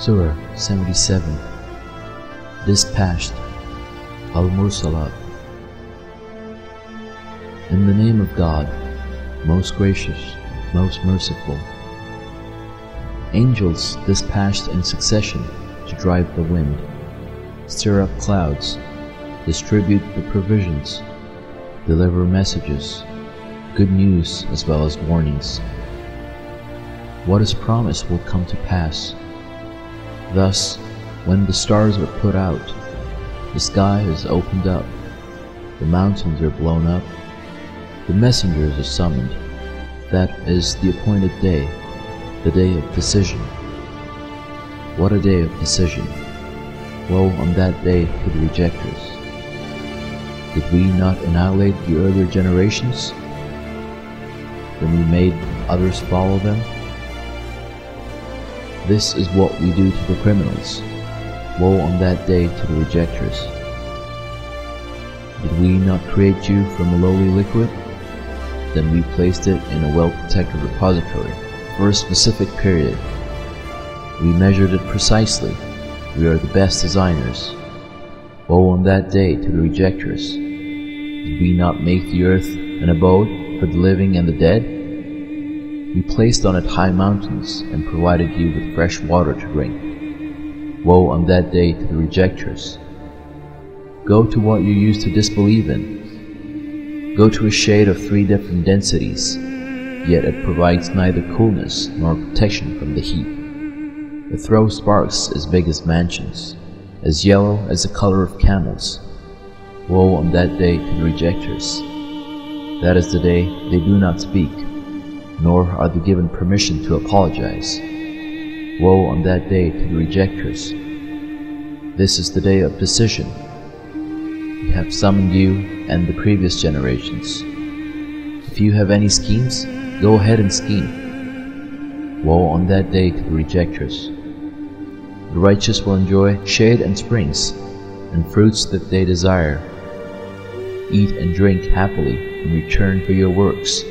Surah 77 Dispatched Al Mursalat In the name of God, most gracious, most merciful. Angels dispatched in succession to drive the wind, stir up clouds, distribute the provisions, deliver messages, good news as well as warnings. What is promised will come to pass. Thus, when the stars are put out, the sky is opened up, the mountains are blown up, the messengers are summoned. That is the appointed day, the day of decision. What a day of decision! Woe on that day for the rejectors. Did we not annihilate the earlier generations? Then we made others follow them? This is what we do to the criminals. Woe on that day to the rejectors. Did we not create you from a lowly liquid? Then we placed it in a well-protected repository for a specific period. We measured it precisely. We are the best designers. Woe on that day to the rejectors. Did we not make the earth an abode for the living and the dead? We placed on it high mountains and provided you with fresh water to drink. Woe on that day to the rejectors. Go to what you used to disbelieve in. Go to a shade of three different densities, yet it provides neither coolness nor protection from the heat. It throws sparks as big as mansions, as yellow as the color of camels. Woe on that day to the rejectors. That is the day they do not speak, nor are they given permission to apologize. Woe on that day to the rejectors. This is the day of decision. We have summoned you and the previous generations. If you have any schemes, go ahead and scheme. Woe on that day to the rejectors. The righteous will enjoy shade and springs, and fruits that they desire. Eat and drink happily in return for your works.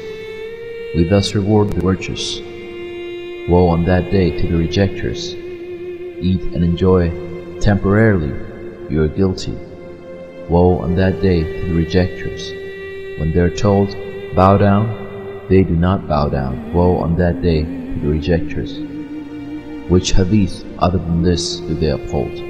We thus reward the virtuous. Woe on that day to the rejectors. Eat and enjoy temporarily, you are guilty. Woe on that day to the rejectors. When they are told, bow down, they do not bow down. Woe on that day to the rejectors. Which hadith other than this do they uphold?